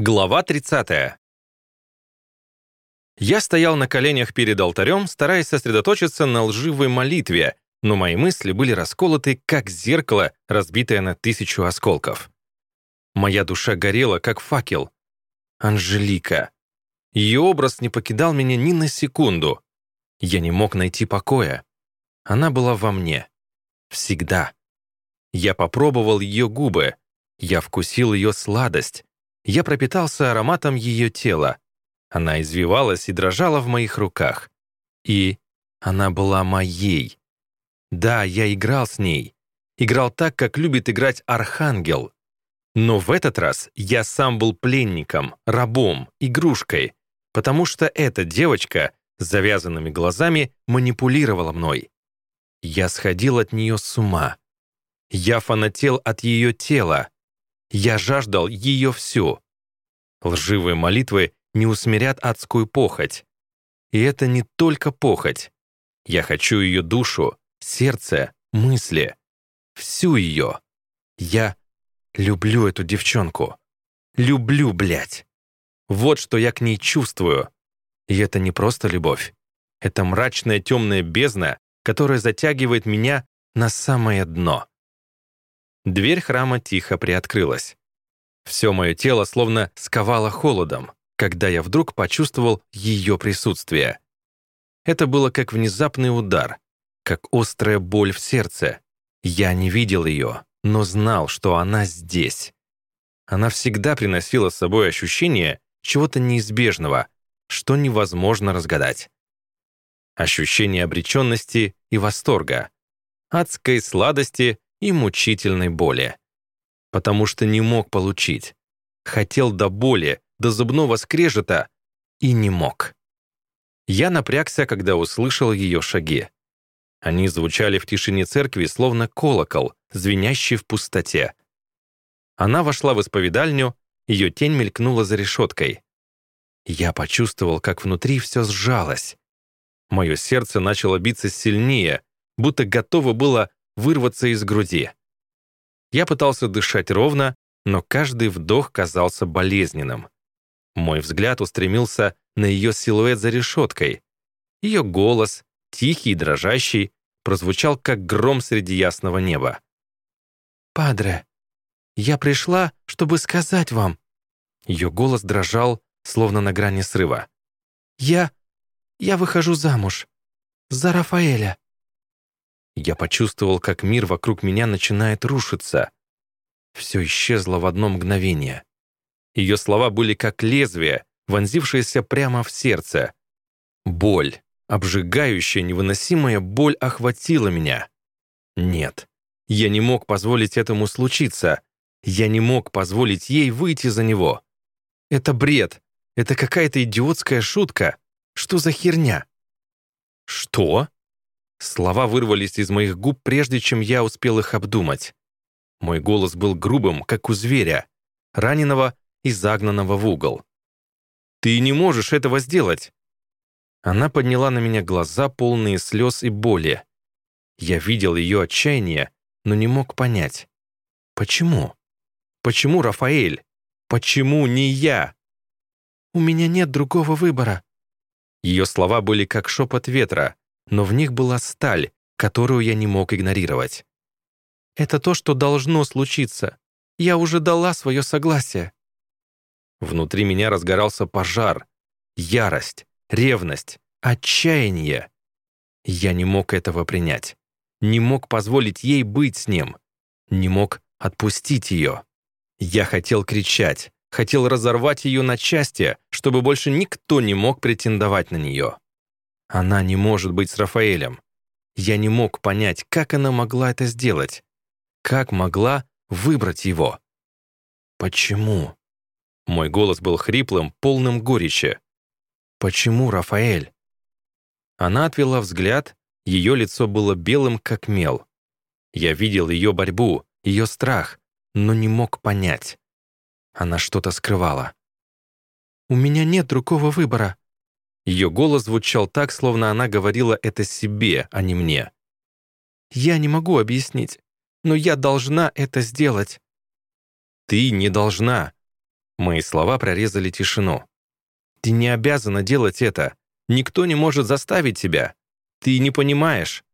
Глава 30. Я стоял на коленях перед алтарем, стараясь сосредоточиться на лживой молитве, но мои мысли были расколоты, как зеркало, разбитое на тысячу осколков. Моя душа горела, как факел. Анжелика. Ее образ не покидал меня ни на секунду. Я не мог найти покоя. Она была во мне. Всегда. Я попробовал ее губы. Я вкусил ее сладость. Я пропитался ароматом ее тела. Она извивалась и дрожала в моих руках. И она была моей. Да, я играл с ней. Играл так, как любит играть архангел. Но в этот раз я сам был пленником, рабом, игрушкой, потому что эта девочка с завязанными глазами манипулировала мной. Я сходил от нее с ума. Я фанател от ее тела. Я жаждал ее всю. Лживые молитвы не усмирят адскую похоть. И это не только похоть. Я хочу ее душу, сердце, мысли. Всю ее. Я люблю эту девчонку. Люблю, блядь. Вот что я к ней чувствую. И это не просто любовь. Это мрачная темная бездна, которая затягивает меня на самое дно. Дверь храма тихо приоткрылась. Все мое тело словно сковало холодом, когда я вдруг почувствовал ее присутствие. Это было как внезапный удар, как острая боль в сердце. Я не видел ее, но знал, что она здесь. Она всегда приносила с собой ощущение чего-то неизбежного, что невозможно разгадать. Ощущение обреченности и восторга, адской сладости и мучительной боли. Потому что не мог получить. Хотел до боли, до зубного скрежета и не мог. Я напрягся, когда услышал ее шаги. Они звучали в тишине церкви, словно колокол, звенящий в пустоте. Она вошла в исповедальню, ее тень мелькнула за решеткой. Я почувствовал, как внутри все сжалось. Мое сердце начало биться сильнее, будто готово было вырваться из груди. Я пытался дышать ровно, но каждый вдох казался болезненным. Мой взгляд устремился на ее силуэт за решеткой. Ее голос, тихий и дрожащий, прозвучал как гром среди ясного неба. «Падре, я пришла, чтобы сказать вам...» Ее голос дрожал, словно на грани срыва. «Я... я выхожу замуж. За Рафаэля». Я почувствовал, как мир вокруг меня начинает рушиться. Все исчезло в одно мгновение. Ее слова были как лезвие, вонзившееся прямо в сердце. Боль, обжигающая, невыносимая боль охватила меня. Нет, я не мог позволить этому случиться. Я не мог позволить ей выйти за него. Это бред. Это какая-то идиотская шутка. Что за херня? Что? Слова вырвались из моих губ, прежде чем я успел их обдумать. Мой голос был грубым, как у зверя, раненого и загнанного в угол. «Ты не можешь этого сделать!» Она подняла на меня глаза, полные слез и боли. Я видел ее отчаяние, но не мог понять. Почему? Почему Рафаэль? Почему не я? «У меня нет другого выбора». Ее слова были как шепот ветра, но в них была сталь, которую я не мог игнорировать. «Это то, что должно случиться. Я уже дала свое согласие». Внутри меня разгорался пожар, ярость, ревность, отчаяние. Я не мог этого принять. Не мог позволить ей быть с ним. Не мог отпустить ее. Я хотел кричать, хотел разорвать ее на части, чтобы больше никто не мог претендовать на нее. Она не может быть с Рафаэлем. Я не мог понять, как она могла это сделать. Как могла выбрать его. Почему? Мой голос был хриплым, полным горечи. Почему Рафаэль? Она отвела взгляд, ее лицо было белым, как мел. Я видел ее борьбу, ее страх, но не мог понять. Она что-то скрывала. «У меня нет другого выбора», ее голос звучал так, словно она говорила это себе, а не мне. «Я не могу объяснить, но я должна это сделать». «Ты не должна». Мои слова прорезали тишину. «Ты не обязана делать это. Никто не может заставить тебя. Ты не понимаешь».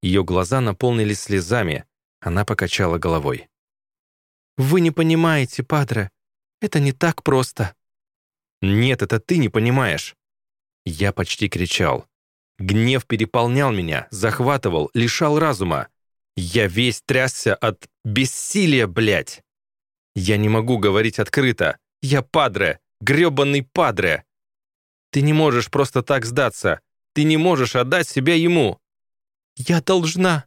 Ее глаза наполнились слезами. Она покачала головой. «Вы не понимаете, Падре. Это не так просто». «Нет, это ты не понимаешь». Я почти кричал. Гнев переполнял меня, захватывал, лишал разума. Я весь трясся от бессилия, блядь. Я не могу говорить открыто. Я падре, грёбаный падре. Ты не можешь просто так сдаться. Ты не можешь отдать себя ему. Я должна.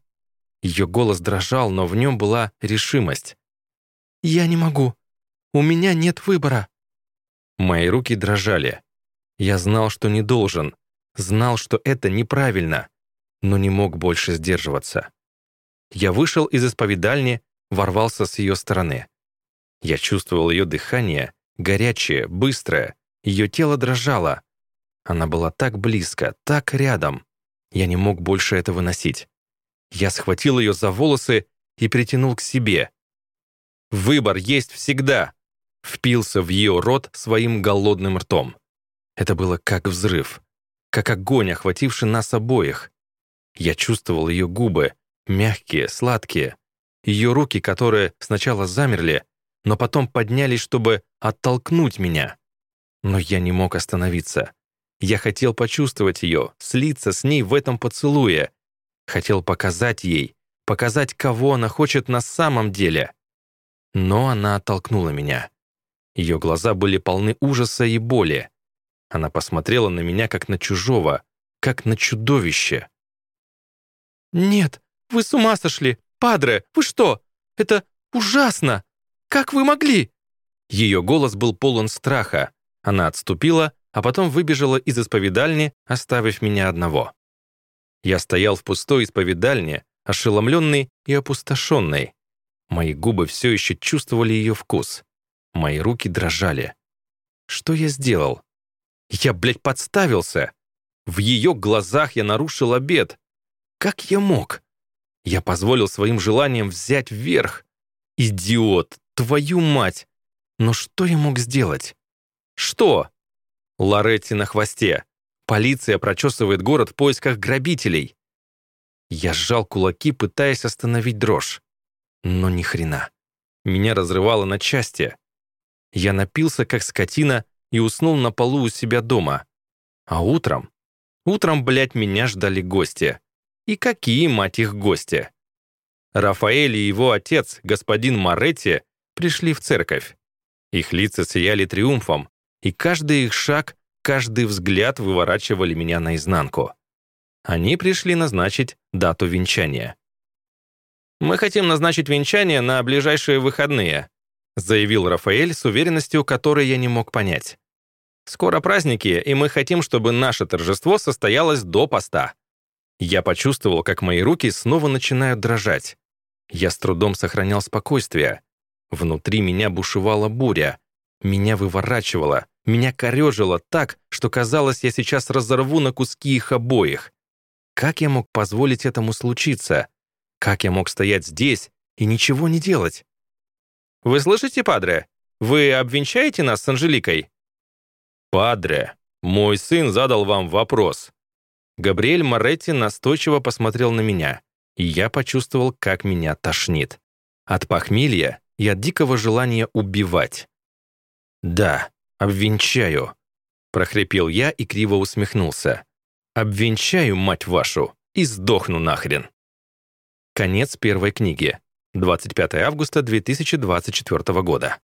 Ее голос дрожал, но в нем была решимость. «Я не могу. У меня нет выбора». Мои руки дрожали. Я знал, что не должен. Знал, что это неправильно, но не мог больше сдерживаться. Я вышел из исповедальни, ворвался с ее стороны. Я чувствовал ее дыхание, горячее, быстрое. Ее тело дрожало. Она была так близко, так рядом. Я не мог больше это выносить. Я схватил ее за волосы и притянул к себе. Выбор есть всегда. Впился в ее рот своим голодным ртом. Это было как взрыв, как огонь, охвативший нас обоих. Я чувствовал ее губы, мягкие, сладкие, ее руки, которые сначала замерли, но потом поднялись, чтобы оттолкнуть меня. Но я не мог остановиться. Я хотел почувствовать ее, слиться с ней в этом поцелуе. Хотел показать ей, показать, кого она хочет на самом деле. Но она оттолкнула меня. Ее глаза были полны ужаса и боли. Она посмотрела на меня, как на чужого, как на чудовище. «Нет, вы с ума сошли! Падре, вы что? Это ужасно! Как вы могли?» Ее голос был полон страха. Она отступила, а потом выбежала из исповедальни, оставив меня одного. Я стоял в пустой исповедальне, ошеломленный и опустошенный. Мои губы все еще чувствовали ее вкус. Мои руки дрожали. Что я сделал? Я, блядь, подставился. В ее глазах я нарушил обед. Как я мог? Я позволил своим желаниям взять вверх. Идиот, твою мать! Но что я мог сделать? Что? Лоретти на хвосте. Полиция прочесывает город в поисках грабителей. Я сжал кулаки, пытаясь остановить дрожь. Но ни хрена. Меня разрывало на части. Я напился, как скотина, и уснул на полу у себя дома. А утром? Утром, блядь, меня ждали гости. И какие, мать их, гости? Рафаэль и его отец, господин Моретти, пришли в церковь. Их лица сияли триумфом, и каждый их шаг, каждый взгляд выворачивали меня наизнанку. Они пришли назначить дату венчания. «Мы хотим назначить венчание на ближайшие выходные», заявил Рафаэль с уверенностью, которой я не мог понять. «Скоро праздники, и мы хотим, чтобы наше торжество состоялось до поста». Я почувствовал, как мои руки снова начинают дрожать. Я с трудом сохранял спокойствие. Внутри меня бушевала буря. Меня выворачивало, меня корежило так, что казалось, я сейчас разорву на куски их обоих. Как я мог позволить этому случиться? Как я мог стоять здесь и ничего не делать? «Вы слышите, падре? Вы обвенчаете нас с Анжеликой?» «Падре, мой сын задал вам вопрос». Габриэль Моретти настойчиво посмотрел на меня, и я почувствовал, как меня тошнит. От похмелья и от дикого желания убивать. «Да, обвенчаю», — прохрипел я и криво усмехнулся. «Обвенчаю, мать вашу, и сдохну нахрен». Конец первой книги. 25 августа 2024 года.